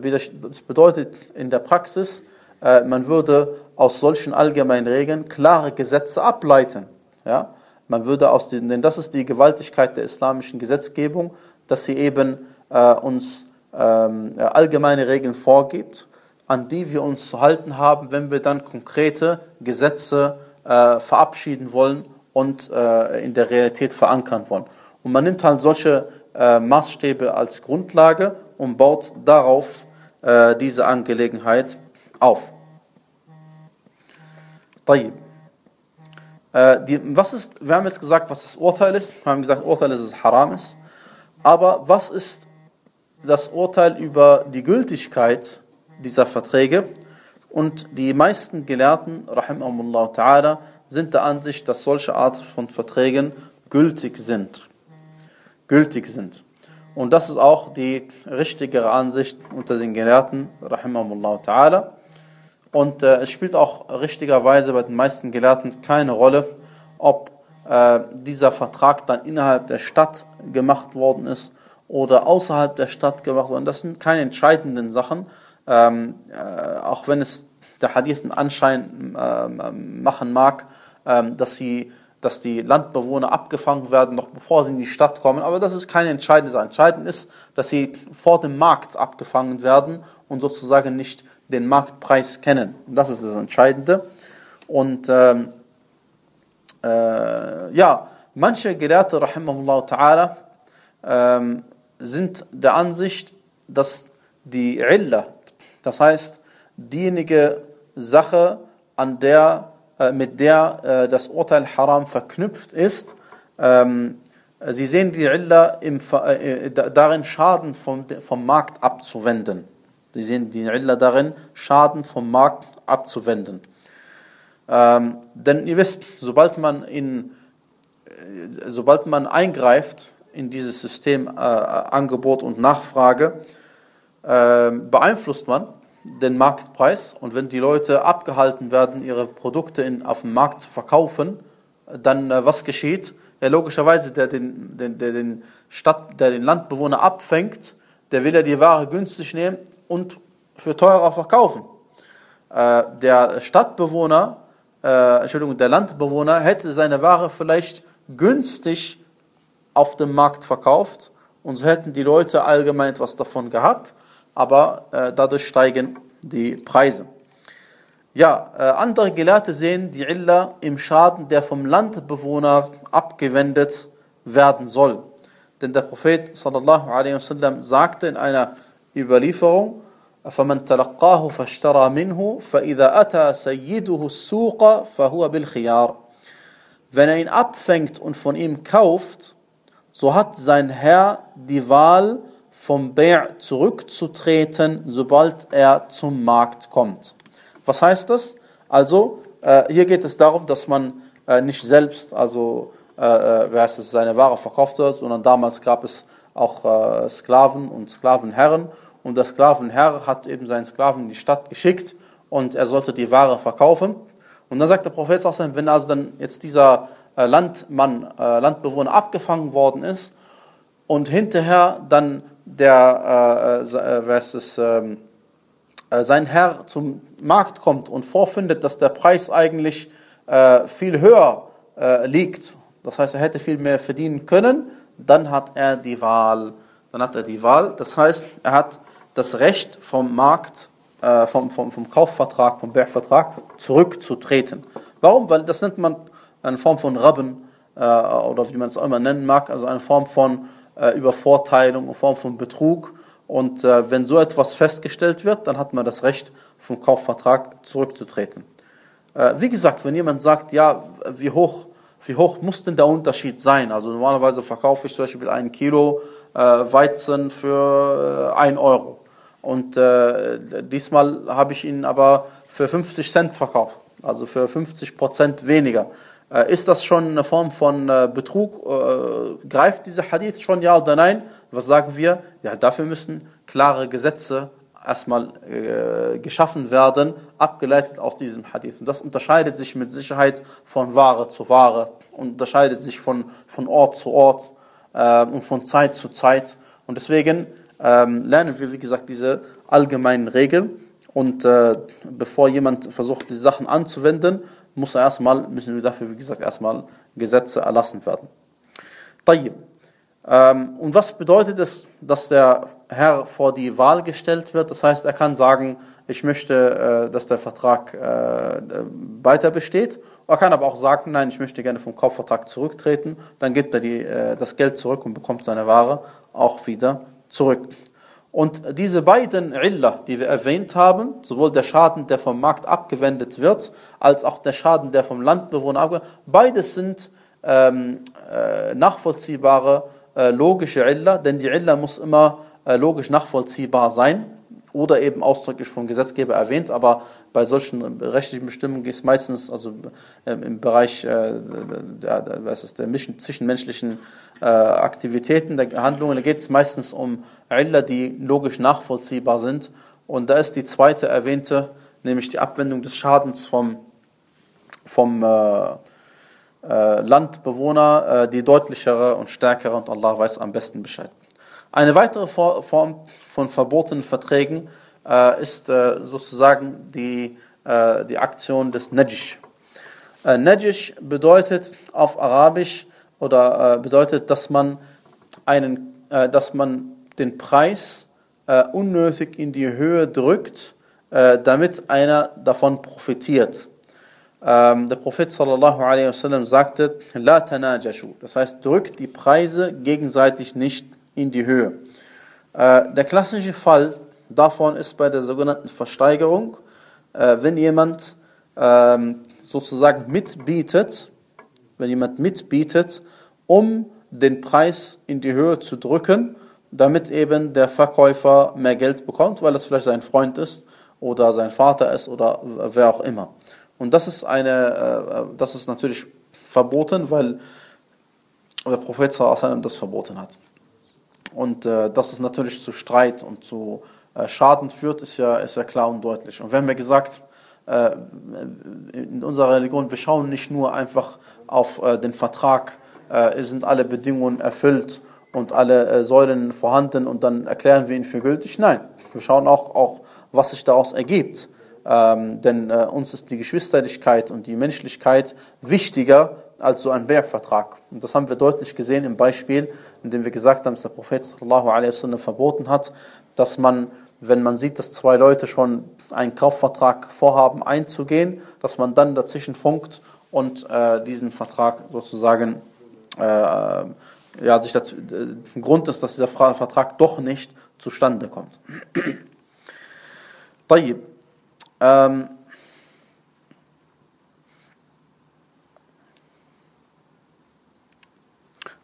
bedeutet in der Praxis, äh, man würde aus solchen allgemeinen Regeln klare Gesetze ableiten. Ja? Man würde aus den, denn das ist die Gewaltigkeit der islamischen Gesetzgebung, dass sie eben äh, uns ähm, allgemeine Regeln vorgibt, an die wir uns zu halten haben, wenn wir dann konkrete Gesetze äh, verabschieden wollen und äh, in der Realität verankern wollen. Und man nimmt halt solche äh, Maßstäbe als Grundlage und baut darauf äh, diese Angelegenheit auf. طيب. äh, die, was ist, wir haben jetzt gesagt, was das Urteil ist. Wir haben gesagt, Urteil ist, dass es haram ist. Aber was ist das Urteil über die Gültigkeit dieser Verträge? Und die meisten Gelehrten, rahimahumullah ta'ala, sind der Ansicht, dass solche Art von Verträgen gültig sind. Gültig sind. Und das ist auch die richtigere Ansicht unter den Gelehrten, rahimahumullah ta'ala. Und äh, es spielt auch richtigerweise bei den meisten Gelehrten keine Rolle, ob äh, dieser Vertrag dann innerhalb der Stadt gemacht worden ist oder außerhalb der Stadt gemacht worden. Das sind keine entscheidenden Sachen, ähm, äh, auch wenn es der Hadith einen Anschein ähm, machen mag, ähm, dass sie dass die Landbewohner abgefangen werden, noch bevor sie in die Stadt kommen. Aber das ist keine entscheidende Sache. Entscheidend ist, dass sie vor dem Markt abgefangen werden und sozusagen nicht den Marktpreis kennen. Das ist das Entscheidende. Und ähm, äh, ja, manche Gelehrte, rahimahullah ta'ala, ähm, sind der Ansicht, dass die Illa, das heißt, diejenige Sache, an der, äh, mit der äh, das Urteil Haram verknüpft ist, ähm, sie sehen die Illa im, äh, darin, Schaden vom, vom Markt abzuwenden. Sie sehen die Illa darin, Schaden vom Markt abzuwenden. Ähm, denn ihr wisst, sobald man, in, sobald man eingreift in dieses System äh, Angebot und Nachfrage, äh, beeinflusst man den Marktpreis und wenn die Leute abgehalten werden, ihre Produkte in, auf dem Markt zu verkaufen, dann äh, was geschieht? Ja, logischerweise, der den, den, der, den Stadt, der den Landbewohner abfängt, der will ja die Ware günstig nehmen und für teurer verkaufen. Äh, der Stadtbewohner, äh, Entschuldigung, der Landbewohner hätte seine Ware vielleicht günstig auf dem Markt verkauft und so hätten die Leute allgemein etwas davon gehabt aber äh, dadurch steigen die Preise. Ja, äh, andere Gelehrte sehen die Illa im Schaden, der vom Landbewohner abgewendet werden soll. Denn der Prophet sallallahu alaihi wasallam sagte in einer Überlieferung, فمن تلقاه فاشترى منه فإذا أتى سيده السوق فهو بالخيار. Wenn er ihn abfängt und von ihm kauft, so hat sein Herr die Wahl, vom Bär zurückzutreten, sobald er zum Markt kommt. Was heißt das? Also, äh, hier geht es darum, dass man äh, nicht selbst, also, äh, äh wer heißt es, seine Ware verkauft hat, sondern damals gab es auch äh, Sklaven und Sklavenherren. Und der Sklavenherr hat eben seinen Sklaven in die Stadt geschickt und er sollte die Ware verkaufen. Und dann sagt der Prophet, wenn also dann jetzt dieser äh, Landmann, Landbewohner abgefangen worden ist und hinterher dann der, äh, äh, was ist, ähm, äh, sein Herr zum Markt kommt und vorfindet, dass der Preis eigentlich äh, viel höher äh, liegt, das heißt, er hätte viel mehr verdienen können, dann hat er die Wahl. Dann hat er die Wahl, das heißt, er hat das Recht vom Markt, äh, vom, vom, vom Kaufvertrag, vom Bergvertrag zurückzutreten. Warum? Weil das nennt man eine Form von Rabben oder wie man es auch immer nennen mag, also eine Form von äh, Übervorteilung in Form von Betrug. Und äh, wenn so etwas festgestellt wird, dann hat man das Recht, vom Kaufvertrag zurückzutreten. Äh, wie gesagt, wenn jemand sagt, ja, wie hoch, wie hoch muss denn der Unterschied sein? Also normalerweise verkaufe ich zum Beispiel ein Kilo äh, Weizen für äh, 1 Euro. Und äh, diesmal habe ich ihn aber für 50 Cent verkauft, also für 50 Prozent weniger. Äh, ist das schon eine Form von äh, Betrug? Äh, greift dieser Hadith schon ja oder nein? Was sagen wir? Ja, dafür müssen klare Gesetze erstmal äh, geschaffen werden, abgeleitet aus diesem Hadith. Und das unterscheidet sich mit Sicherheit von Ware zu Ware, unterscheidet sich von, von Ort zu Ort äh, und von Zeit zu Zeit. Und deswegen ähm, lernen wir, wie gesagt, diese allgemeinen Regeln. Und äh, bevor jemand versucht, die Sachen anzuwenden, muss er erstmal, müssen wir dafür, wie gesagt, erstmal Gesetze erlassen werden. Tayyib. Ähm, und was bedeutet es, dass der Herr vor die Wahl gestellt wird? Das heißt, er kann sagen, ich möchte, äh, dass der Vertrag äh, weiter besteht. Er kann aber auch sagen, nein, ich möchte gerne vom Kaufvertrag zurücktreten. Dann gibt er die, äh, das Geld zurück und bekommt seine Ware auch wieder zurück. Und diese beiden Illa, die wir erwähnt haben, sowohl der Schaden, der vom Markt abgewendet wird, als auch der Schaden, der vom Landbewohner abgewendet wird, beides sind ähm, äh, nachvollziehbare, äh, logische Illa, denn die Illa muss immer logisch nachvollziehbar sein oder eben ausdrücklich vom Gesetzgeber erwähnt, aber bei solchen rechtlichen Bestimmungen ist meistens, also äh, im Bereich äh, der, was ist, der zwischenmenschlichen äh, Aktivitäten, der Handlungen, da geht es meistens um Illa, die logisch nachvollziehbar sind. Und da ist die zweite erwähnte, nämlich die Abwendung des Schadens vom, vom äh, äh, Landbewohner, äh, die deutlichere und stärkere und Allah weiß am besten Bescheid. Eine weitere Form von verbotenen Verträgen äh, ist äh, sozusagen die, äh, die Aktion des Najish. Äh, Najish bedeutet auf Arabisch oder äh, bedeutet, dass man, einen, äh, dass man den Preis äh, unnötig in die Höhe drückt, damit einer davon profitiert. Ähm, der Prophet sallallahu alaihi wasallam sagte, La. Das heißt, drückt die Preise gegenseitig nicht in die Höhe. Äh, der klassische Fall davon ist bei der sogenannten Versteigerung, äh, wenn jemand ähm, sozusagen mitbietet, wenn jemand mitbietet, um den Preis in die Höhe zu drücken, damit eben der Verkäufer mehr Geld bekommt, weil es vielleicht sein Freund ist oder sein Vater ist oder wer auch immer. Und das ist eine, äh, das ist natürlich verboten, weil der Prophet das verboten hat. Und äh, dass es natürlich zu Streit und zu äh, Schaden führt, ist ja, ist ja klar und deutlich. Und wir haben ja gesagt, äh, in unserer Religion, wir schauen nicht nur einfach auf äh, den Vertrag, äh, sind alle Bedingungen erfüllt und alle äh, Säulen vorhanden und dann erklären wir ihn für gültig. Nein, wir schauen auch, auch was sich daraus ergibt. Ähm, denn äh, uns ist die Geschwisterlichkeit und die Menschlichkeit wichtiger als so ein Bergvertrag. Und das haben wir deutlich gesehen im Beispiel, in dem wir gesagt haben, dass der Prophet sallallahu alaihi wasallam verboten hat, dass man, wenn man sieht, dass zwei Leute schon einen Kaufvertrag vorhaben einzugehen, dass man dann dazwischen funkt und äh, diesen Vertrag sozusagen äh, ja, sich dazu, äh, Grund ist, dass dieser Vertrag doch nicht zustande kommt. طيب ähm,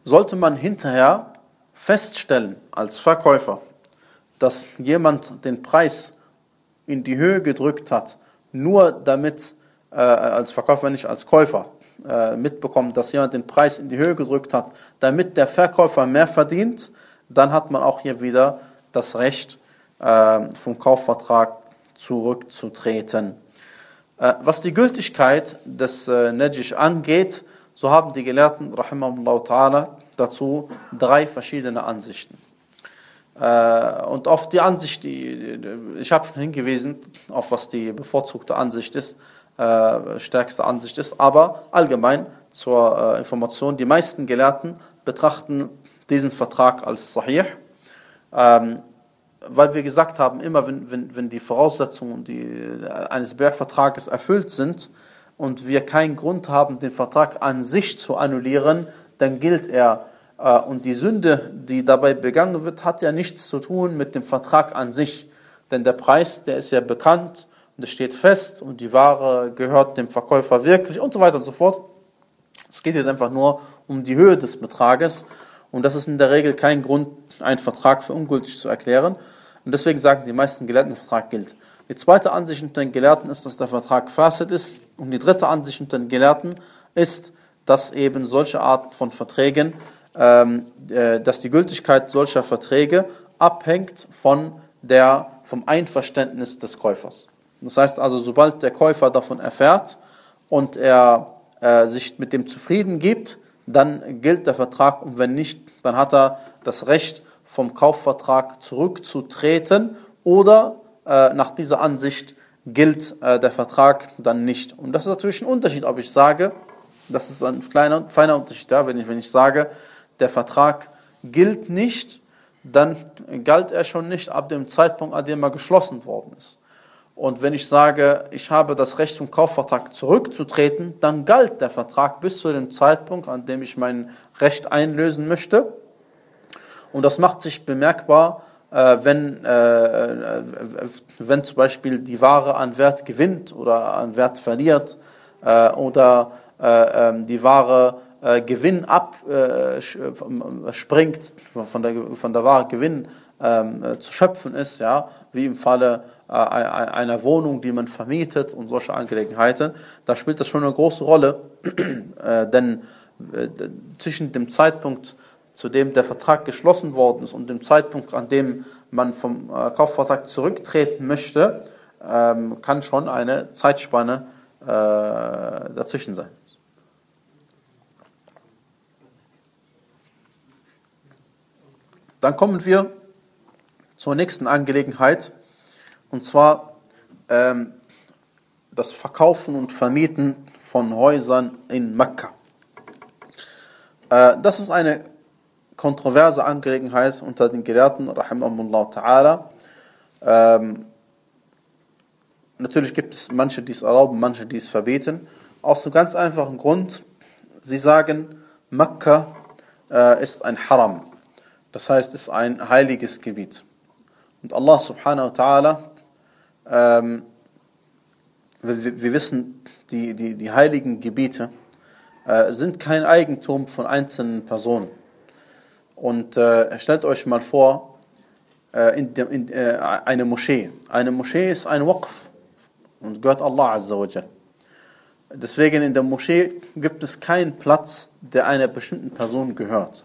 sollte man hinterher feststellen als Verkäufer, dass jemand den Preis in die Höhe gedrückt hat, nur damit äh, als Verkäufer, nicht als Käufer, äh, mitbekommt, dass jemand den Preis in die Höhe gedrückt hat, damit der Verkäufer mehr verdient, dann hat man auch hier wieder das Recht äh, vom Kaufvertrag zurückzutreten. Äh, was die Gültigkeit des äh, Najish angeht, so haben die Gelehrten ta'ala dazu drei verschiedene Ansichten. Äh, und auf die Ansicht, die, ich habe hingewiesen, auf was die bevorzugte Ansicht ist, äh, stärkste Ansicht ist, aber allgemein zur äh, Information, die meisten Gelehrten betrachten diesen Vertrag als sahih. Ähm, weil wir gesagt haben, immer wenn, wenn, wenn die Voraussetzungen die, eines Bergvertrages erfüllt sind und wir keinen Grund haben, den Vertrag an sich zu annullieren, dann gilt er. Äh, und die Sünde, die dabei begangen wird, hat ja nichts zu tun mit dem Vertrag an sich. Denn der Preis, der ist ja bekannt und der steht fest und die Ware gehört dem Verkäufer wirklich und so weiter und so fort. Es geht jetzt einfach nur um die Höhe des Betrages und das ist in der Regel kein Grund, einen Vertrag für ungültig zu erklären. Und deswegen sagen die meisten Gelehrten, der Vertrag gilt. Die zweite Ansicht unter den Gelehrten ist, dass der Vertrag fasid ist. Und die dritte Ansicht unter den Gelehrten ist, dass eben solche Arten von Verträgen, ähm, äh, dass die Gültigkeit solcher Verträge abhängt von der, vom Einverständnis des Käufers. Das heißt also, sobald der Käufer davon erfährt und er äh, sich mit dem zufrieden gibt, dann gilt der Vertrag und wenn nicht, dann hat er das Recht, vom Kaufvertrag zurückzutreten oder äh, nach dieser Ansicht gilt äh, der Vertrag dann nicht. Und das ist natürlich ein Unterschied, ob ich sage, das ist ein kleiner, feiner Unterschied, ja, wenn ich, wenn ich sage, der Vertrag gilt nicht, dann galt er schon nicht ab dem Zeitpunkt, an dem er geschlossen worden ist. Und wenn ich sage, ich habe das Recht, vom Kaufvertrag zurückzutreten, dann galt der Vertrag bis zu dem Zeitpunkt, an dem ich mein Recht einlösen möchte. Und das macht sich bemerkbar, wenn, äh, wenn zum Beispiel die Ware an Wert gewinnt oder an Wert verliert äh, oder ähm, die Ware Gewinn abspringt, von der, von der Ware Gewinn ähm, zu schöpfen ist, ja, wie im Falle einer Wohnung, die man vermietet und solche Angelegenheiten, da spielt das schon eine große Rolle, denn zwischen dem Zeitpunkt, zu dem der Vertrag geschlossen worden ist und dem Zeitpunkt, an dem man vom äh, Kaufvertrag zurücktreten möchte, ähm, kann schon eine Zeitspanne äh, dazwischen sein. Dann kommen wir zur nächsten Angelegenheit, und zwar ähm, das Verkaufen und Vermieten von Häusern in Mekka. Äh, das ist eine kontroverse Angelegenheit unter den Gelehrten, rahimahumullah ta'ala. Ähm, natürlich gibt es manche, die es erlauben, manche, die es verbieten. Aus einem ganz einfachen Grund, sie sagen, Mekka äh, ist ein Haram. Das heißt, es ist ein heiliges Gebiet. Und Allah subhanahu wa ta'ala, ähm, wir, wir, wissen, die, die, die heiligen Gebiete äh, sind kein Eigentum von einzelnen Personen. Und äh, stellt euch mal vor, äh, in, in äh, eine Moschee. Eine Moschee ist ein Waqf und gehört Allah Azza wa Deswegen in der Moschee gibt es keinen Platz, der einer bestimmten Person gehört.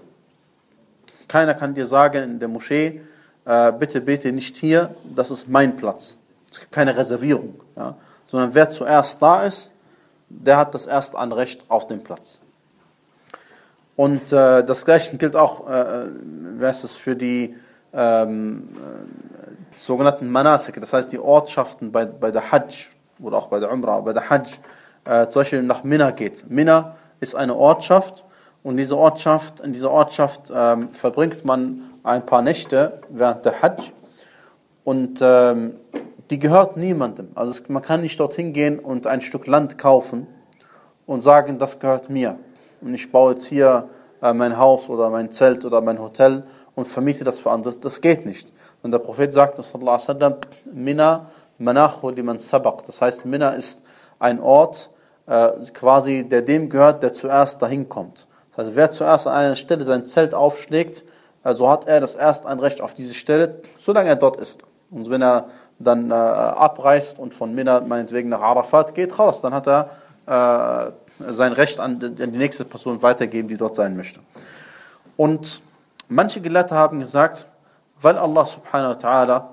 Keiner kann dir sagen in der Moschee, äh, bitte bete nicht hier, das ist mein Platz. Es gibt keine Reservierung. Ja? Sondern wer zuerst da ist, der hat das erste Anrecht auf den Platz. Und äh, das gleiche gilt auch, äh, was es für die ähm, äh, sogenannten Manasik, das heißt die Ortschaften bei, bei der Hajj oder auch bei der Umrah, bei der Hajj, äh, zum Beispiel nach Mina geht. Mina ist eine Ortschaft und diese Ortschaft, in dieser Ortschaft ähm, verbringt man ein paar Nächte während der Hajj und ähm, die gehört niemandem. Also es, man kann nicht dorthin gehen und ein Stück Land kaufen und sagen, das gehört mir und ich baue jetzt hier äh, mein Haus oder mein Zelt oder mein Hotel und vermiete das für andere. Das geht nicht. Und der Prophet sagt, wasallam, Mina manachu liman sabaq. Das heißt, Mina ist ein Ort, äh, quasi, der dem gehört, der zuerst dahin kommt. Das heißt, wer zuerst an einer Stelle sein Zelt aufschlägt, äh, so hat er das erst ein Recht auf diese Stelle, solange er dort ist. Und wenn er dann äh, abreist und von Mina meinetwegen nach Arafat geht, raus, dann hat er sein Recht an die nächste Person weitergeben, die dort sein möchte. Und manche Gelehrte haben gesagt, weil Allah subhanahu wa ta'ala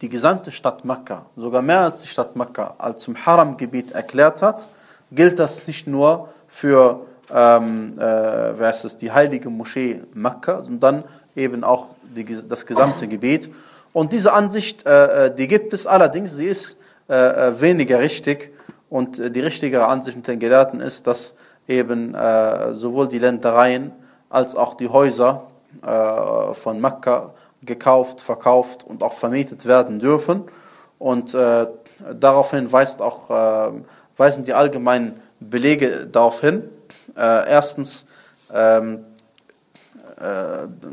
die gesamte Stadt Mekka, sogar mehr als die Stadt Mekka, als zum Haram-Gebiet erklärt hat, gilt das nicht nur für ähm, äh, wer ist es, die heilige Moschee Mekka, sondern eben auch die, das gesamte Gebiet. Und diese Ansicht, äh, äh die gibt es allerdings, sie ist äh, äh weniger richtig, und äh, die richtige Ansicht mit den Gelehrten ist, dass eben äh, sowohl die Ländereien als auch die Häuser äh, von Mekka gekauft, verkauft und auch vermietet werden dürfen. Und äh, daraufhin weist auch, äh, weisen die allgemeinen Belege darauf hin. Äh, erstens ähm,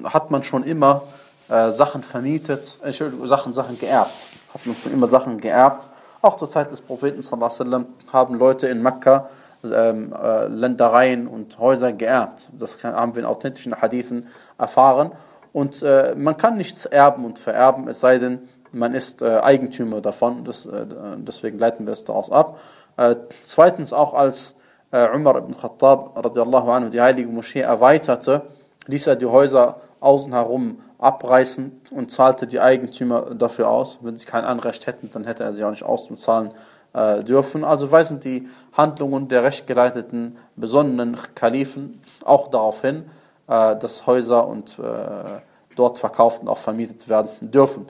hat man schon immer Sachen vermietet, Sachen, Sachen geerbt. Hat man schon immer Sachen geerbt auch zur Zeit des Propheten sallam, haben Leute in Mekka ähm, äh, Ländereien und Häuser geerbt. Das haben wir in authentischen Hadithen erfahren. Und äh, man kann nichts erben und vererben, es sei denn, man ist äh, Eigentümer davon. Das, äh, deswegen leiten wir es daraus ab. Äh, zweitens auch als äh, Umar ibn Khattab anhu die heilige Moschee erweiterte, ließ er die Häuser außen herum abreißen und zahlte die Eigentümer dafür aus. Wenn sie kein Anrecht hätten, dann hätte er sie auch nicht auszahlen äh, dürfen. Also weisen die Handlungen der rechtgeleiteten, besonnenen Kalifen auch darauf hin, äh, dass Häuser und äh, dort verkauft und auch vermietet werden dürfen.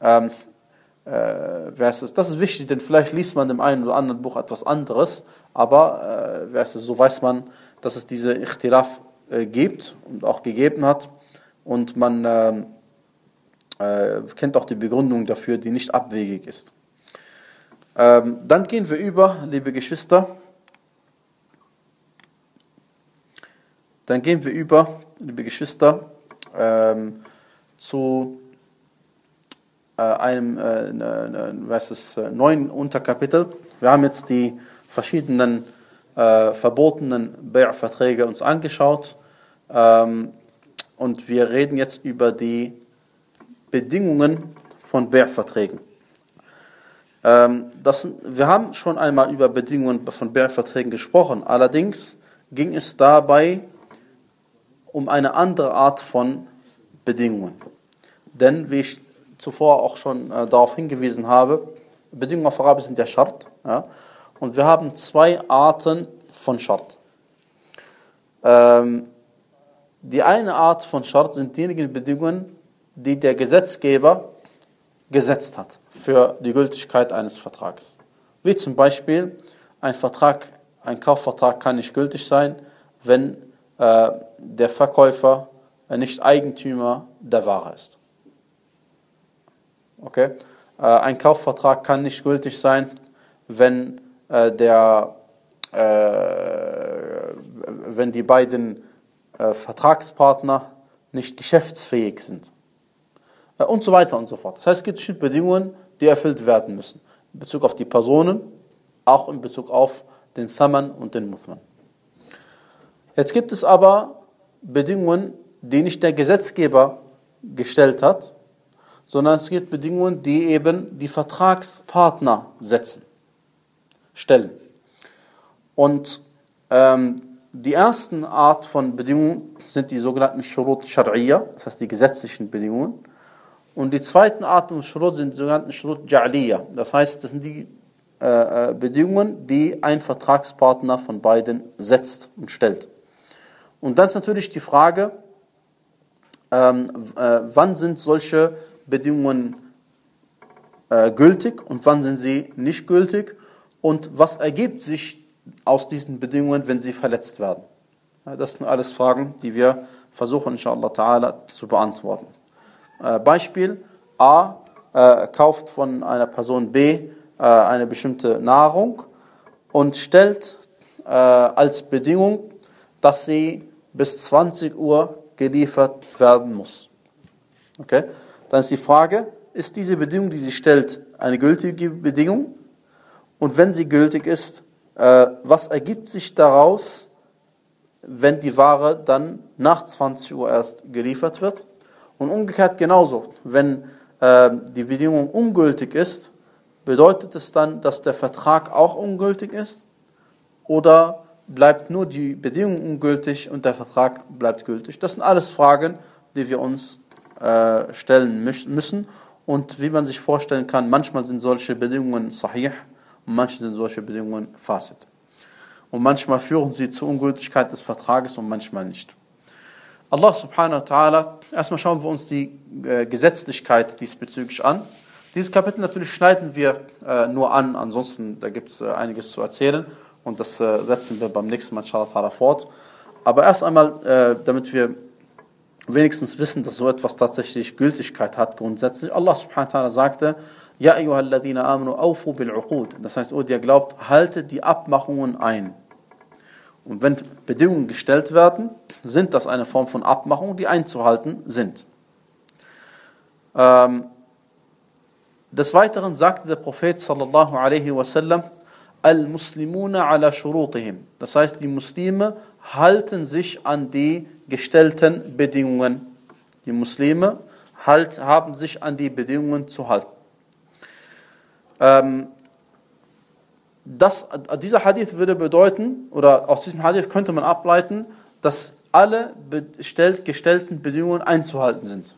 Ähm, äh, das ist wichtig, denn vielleicht liest man im einen oder anderen Buch etwas anderes, aber äh, so weiß man, dass es diese Ichtilaf äh, gibt und auch gegeben hat und man ähm, äh, kennt auch die Begründung dafür, die nicht abwegig ist. Ähm, dann gehen wir über, liebe Geschwister, dann gehen wir über, liebe Geschwister, ähm, zu äh, einem äh, ne, ne, was ist, äh, neuen Unterkapitel. Wir haben jetzt die verschiedenen äh, verbotenen Be'a-Verträge uns angeschaut ähm, und wir reden jetzt über die Bedingungen von Be'a-Verträgen. Ähm, das, wir haben schon einmal über Bedingungen von Be'a-Verträgen gesprochen, allerdings ging es dabei um eine andere Art von Bedingungen. Denn, wie ich zuvor auch schon äh, darauf hingewiesen habe, Bedingungen auf Arabisch sind ja Schart. Ja? Und wir haben zwei Arten von Schart. Ähm, die eine Art von Schart sind diejenigen Bedingungen, die der Gesetzgeber gesetzt hat für die Gültigkeit eines Vertrags. Wie zum Beispiel, ein Vertrag, ein Kaufvertrag kann nicht gültig sein, wenn äh, der Verkäufer nicht Eigentümer der Ware ist. Okay? Äh, ein Kaufvertrag kann nicht gültig sein, wenn äh, der äh, wenn die beiden äh, Vertragspartner nicht geschäftsfähig sind. Äh, und so weiter und so fort. Das heißt, es gibt bestimmte Bedingungen, die erfüllt werden müssen. In Bezug auf die Personen, auch in Bezug auf den Thaman und den Muthman. Jetzt gibt es aber Bedingungen, die nicht der Gesetzgeber gestellt hat, sondern es gibt Bedingungen, die eben die Vertragspartner setzen, stellen. Und ähm, die ersten Art von Bedingungen sind die sogenannten Shurut Shar'iyya, das heißt die gesetzlichen Bedingungen. Und die zweiten Art von Shurut sind die sogenannten Shurut Ja'liyya, das heißt, das sind die äh, äh, Bedingungen, die ein Vertragspartner von beiden setzt und stellt. Und dann ist natürlich die Frage, ähm, äh, wann sind solche Bedingungen äh, gültig und wann sind sie nicht gültig und was ergibt sich aus diesen Bedingungen, wenn sie verletzt werden. Das sind alles Fragen, die wir versuchen, inshallah ta'ala, zu beantworten. Äh, Beispiel, A äh, kauft von einer Person B äh, eine bestimmte Nahrung und stellt als Bedingung, dass sie bis 20 Uhr geliefert werden muss. Okay? Dann ist die Frage, ist diese Bedingung, die sie stellt, eine gültige Bedingung? Und wenn sie gültig ist, was ergibt sich daraus, wenn die Ware dann nach 20 Uhr erst geliefert wird? Und umgekehrt genauso, wenn äh, die Bedingung ungültig ist, bedeutet es dann, dass der Vertrag auch ungültig ist? Oder bleibt nur die Bedingung ungültig und der Vertrag bleibt gültig? Das sind alles Fragen, die wir uns äh, stellen müssen. Und wie man sich vorstellen kann, manchmal sind solche Bedingungen sahih und manchmal sind solche Bedingungen fasid. Und manchmal führen sie zur Ungültigkeit des Vertrages und manchmal nicht. Allah subhanahu wa ta'ala, erstmal schauen wir uns die äh, Gesetzlichkeit diesbezüglich an. Dieses Kapitel natürlich schneiden wir äh, nur an, ansonsten da gibt es äh, einiges zu erzählen und das äh, setzen wir beim nächsten Mal inshallah fort. Aber erst einmal, äh, damit wir wenigstens wissen, dass so etwas tatsächlich Gültigkeit hat grundsätzlich. Allah subhanahu wa ta'ala sagte, Ja ayyuhalladhina amanu awfu bil. Das heißt, oh, ihr glaubt, haltet die Abmachungen ein. Und wenn Bedingungen gestellt werden, sind das eine Form von Abmachung, die einzuhalten sind. Ähm, des Weiteren sagte der Prophet sallallahu alaihi wasallam, Al-Muslimuna ala shurutihim. Das heißt, die Muslime halten sich an die gestellten Bedingungen. Die Muslime halt, haben sich an die Bedingungen zu halten. Ähm, das, dieser Hadith würde bedeuten, oder aus diesem Hadith könnte man ableiten, dass alle bestellt, gestellten Bedingungen einzuhalten sind.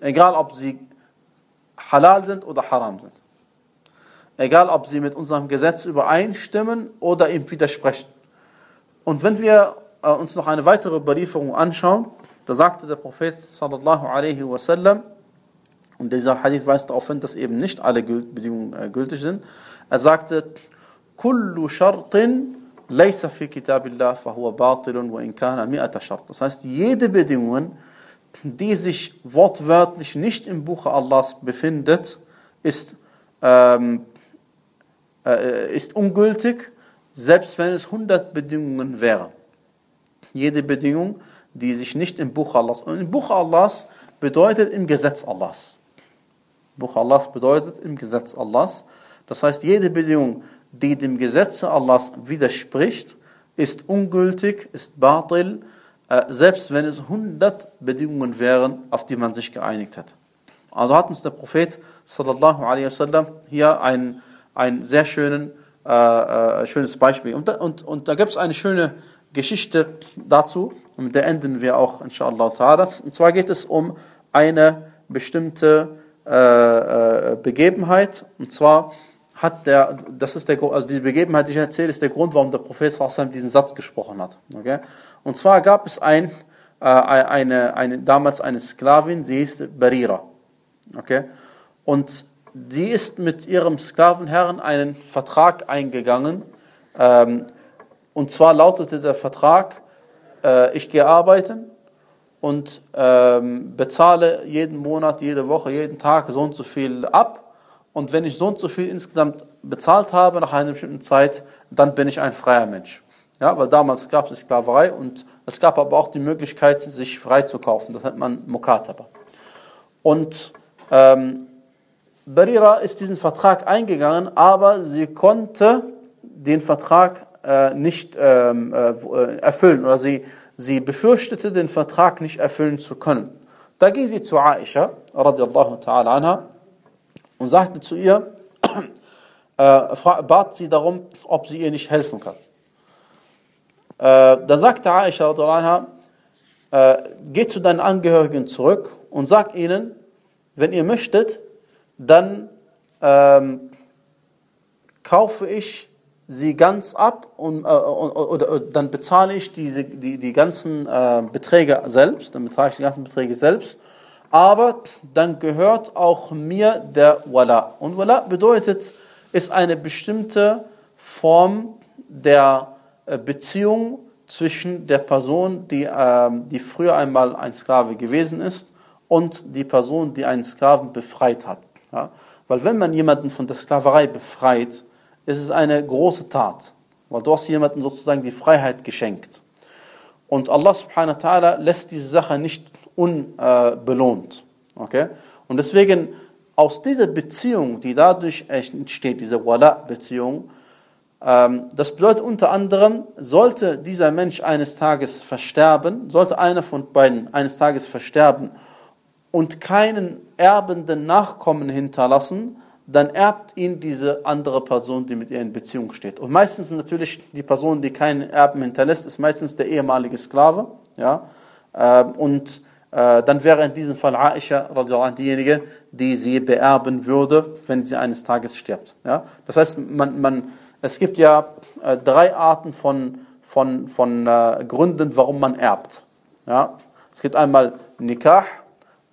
Egal, ob sie halal sind oder haram sind. Egal, ob sie mit unserem Gesetz übereinstimmen oder ihm widersprechen. Und wenn wir äh, uns noch eine weitere Überlieferung anschauen, da sagte der Prophet sallallahu alaihi wasallam, und dieser Hadith weist darauf hin, dass eben nicht alle Bedingungen äh, gültig sind. Er sagte, Kullu shartin laysa fi kitabillah fahuwa batilun wa in kana mi'ata shart. Das heißt, jede Bedingung, die sich wortwörtlich nicht im Buche Allahs befindet, ist, ähm, äh, ist ungültig, selbst wenn es 100 Bedingungen wären. Jede Bedingung, die sich nicht im Buch Allahs, und im Buch Allahs bedeutet im Gesetz Allahs. Buch Allahs bedeutet im Gesetz Allahs. Das heißt, jede Bedingung, die dem Gesetze Allahs widerspricht, ist ungültig, ist batil, äh, selbst wenn es 100 Bedingungen wären, auf die man sich geeinigt hat. Also hat uns der Prophet sallallahu alaihi wasallam hier ein, ein sehr schönen, äh, äh, schönes Beispiel. Und, und, und da gibt es eine schöne Geschichte dazu, und mit der enden wir auch, inshallah ta'ala. Und zwar geht es um eine bestimmte äh, äh, Begebenheit. Und zwar hat der, das ist der, also die Begebenheit, die ich erzähle, ist der Grund, warum der Prophet diesen Satz gesprochen hat. Okay? Und zwar gab es ein, äh, eine, eine, damals eine Sklavin, sie hieß Barira. Okay? Und sie ist mit ihrem Sklavenherrn einen Vertrag eingegangen. Ähm, und zwar lautete der Vertrag, äh, ich gehe arbeiten und ähm, bezahle jeden Monat, jede Woche, jeden Tag so und so viel ab. Und wenn ich so und so viel insgesamt bezahlt habe nach einer bestimmten Zeit, dann bin ich ein freier Mensch. Ja, weil damals gab es Sklaverei und es gab aber auch die Möglichkeit, sich frei zu kaufen. Das nennt man Mokataba. Und ähm, Barira ist diesen Vertrag eingegangen, aber sie konnte den Vertrag äh, nicht ähm, äh, erfüllen oder sie, sie befürchtete, den Vertrag nicht erfüllen zu können. Da ging sie zu Aisha, radiallahu ta'ala anha, und sagte zu ihr, äh, bat sie darum, ob sie ihr nicht helfen kann. Äh, da sagte Aisha, radiallahu anha, äh, geh zu deinen Angehörigen zurück und sag ihnen, wenn ihr möchtet, dann ähm, kaufe ich sie ganz ab und, äh, oder, oder, dann bezahle ich diese, die, die ganzen äh, Beträge selbst, dann bezahle ich die ganzen Beträge selbst, aber dann gehört auch mir der Wala. Und Wala bedeutet, ist eine bestimmte Form der äh, Beziehung zwischen der Person, die, äh, die früher einmal ein Sklave gewesen ist, und die Person, die einen Sklaven befreit hat. Ja? Weil wenn man jemanden von der Sklaverei befreit, ist es eine große Tat, weil du hast jemandem sozusagen die Freiheit geschenkt. Und Allah subhanahu wa ta'ala lässt diese Sache nicht unbelohnt. Okay? Und deswegen aus dieser Beziehung, die dadurch entsteht, diese Wala-Beziehung, ähm, das bedeutet unter anderem, sollte dieser Mensch eines Tages versterben, sollte einer von beiden eines Tages versterben und keinen erbenden Nachkommen hinterlassen, dann erbt ihn diese andere Person, die mit ihr in Beziehung steht. Und meistens natürlich die Person, die keinen Erben hinterlässt, ist meistens der ehemalige Sklave. Ja? Ähm, und äh, dann wäre in diesem Fall Aisha diejenige, die sie beerben würde, wenn sie eines Tages stirbt. Ja? Das heißt, man, man, es gibt ja äh, drei Arten von, von, von äh, Gründen, warum man erbt. Ja? Es gibt einmal Nikah,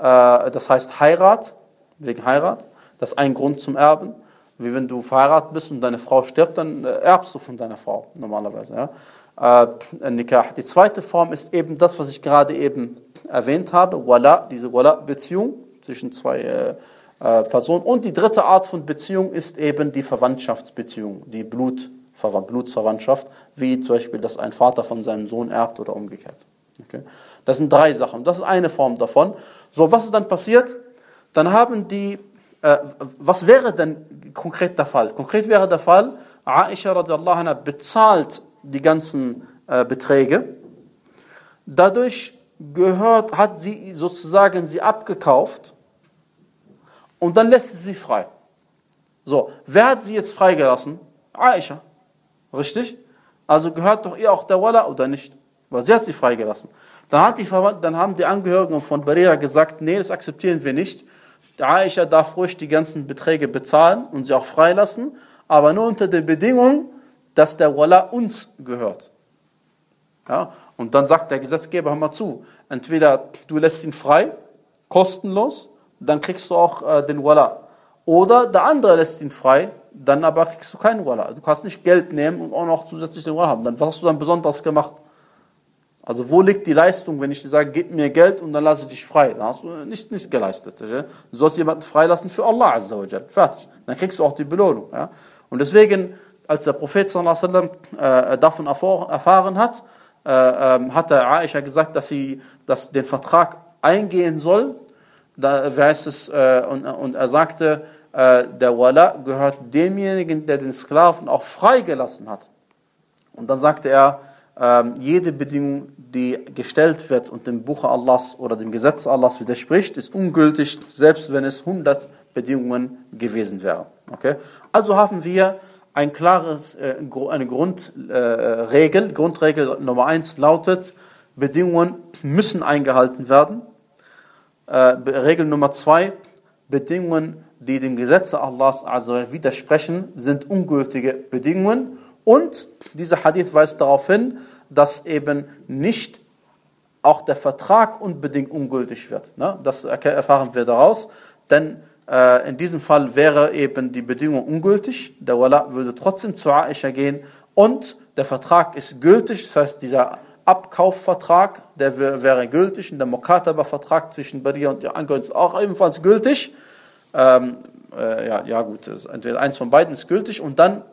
das heißt Heirat, wegen Heirat. Das ist ein Grund zum Erben. Wie wenn du verheiratet bist und deine Frau stirbt, dann äh, erbst du von deiner Frau normalerweise. Ja? Äh. Die zweite Form ist eben das, was ich gerade eben erwähnt habe, Wala, diese Wala-Beziehung zwischen zwei äh, äh, Personen. Und die dritte Art von Beziehung ist eben die Verwandtschaftsbeziehung, die Blut, Blutsverwandtschaft, wie zum Beispiel, dass ein Vater von seinem Sohn erbt oder umgekehrt. Okay? Das sind drei Sachen. Das ist eine Form davon. So, was ist dann passiert? Dann haben die äh, was wäre denn konkret der Fall? Konkret wäre der Fall, Aisha radiallahu anha bezahlt die ganzen äh, Beträge. Dadurch gehört, hat sie sozusagen sie abgekauft und dann lässt sie sie frei. So, wer hat sie jetzt freigelassen? Aisha. Richtig? Also gehört doch ihr auch der Walla oder nicht? Weil sie hat sie freigelassen. Dann, hat die, dann haben die Angehörigen von Barira gesagt, nee, das akzeptieren wir nicht. Der Aisha darf ruhig die ganzen Beträge bezahlen und sie auch freilassen, aber nur unter der Bedingung, dass der Walla uns gehört. Ja? Und dann sagt der Gesetzgeber, hör mal zu, entweder du lässt ihn frei, kostenlos, dann kriegst du auch äh, den Walla. Oder der andere lässt ihn frei, dann aber kriegst du keinen Walla. Du kannst nicht Geld nehmen und auch noch zusätzlich den Walla haben. Dann, was hast du dann besonders gemacht? Also wo liegt die Leistung, wenn ich dir sage, gib mir Geld und dann lasse ich dich frei? Dann hast du nichts, nichts geleistet. Ja? Du sollst jemanden freilassen für Allah Azza wa Fertig. Dann kriegst du auch die Belohnung. Ja? Und deswegen, als der Prophet alaihi wasallam äh, davon erfahren hat, äh, äh, hat der Aisha gesagt, dass sie dass den Vertrag eingehen soll. Da heißt es, äh, und, und er sagte, äh, der Wala gehört demjenigen, der den Sklaven auch freigelassen hat. Und dann sagte er, jede Bedingung, die gestellt wird und dem Buche Allahs oder dem Gesetz Allahs widerspricht, ist ungültig, selbst wenn es 100 Bedingungen gewesen wären. Okay? Also haben wir ein klares, äh, eine Grundregel. Grundregel Nummer eins lautet, Bedingungen müssen eingehalten werden. Äh, Regel Nummer zwei, Bedingungen die dem Gesetze Allahs widersprechen, sind ungültige Bedingungen. Und dieser Hadith weist darauf hin, dass eben nicht auch der Vertrag unbedingt ungültig wird. Ne? Das erfahren wir daraus, denn äh, in diesem Fall wäre eben die Bedingung ungültig. Der Wala würde trotzdem zu Aisha gehen und der Vertrag ist gültig, das heißt dieser Abkaufvertrag, der wäre gültig und der Mokataba-Vertrag zwischen Badia und ihr Angehörigen ist auch ebenfalls gültig. Ähm, äh, ja, ja gut, entweder eins von beiden ist gültig und dann,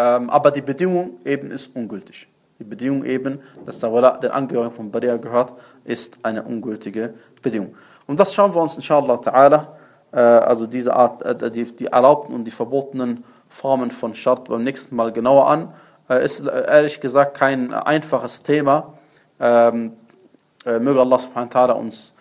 ähm, aber die Bedingung eben ist ungültig. Die Bedingung eben, dass der Wala den Angehörigen von Badia gehört, ist eine ungültige Bedingung. Und das schauen wir uns inshallah ta'ala, äh, also diese Art, äh, die, die erlaubten und die verbotenen Formen von Schart beim nächsten Mal genauer an. Äh, ist äh, ehrlich gesagt kein einfaches Thema. Ähm, äh, möge Allah subhanahu wa ta'ala uns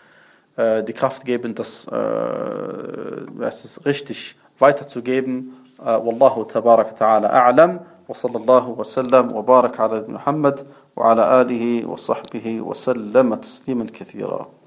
äh, die Kraft geben, das, äh, es richtig weiterzugeben. والله تبارك وتعالى أعلم وصلى الله وسلم وبارك على محمد وعلى آله وصحبه وسلم تسليما كثيرا.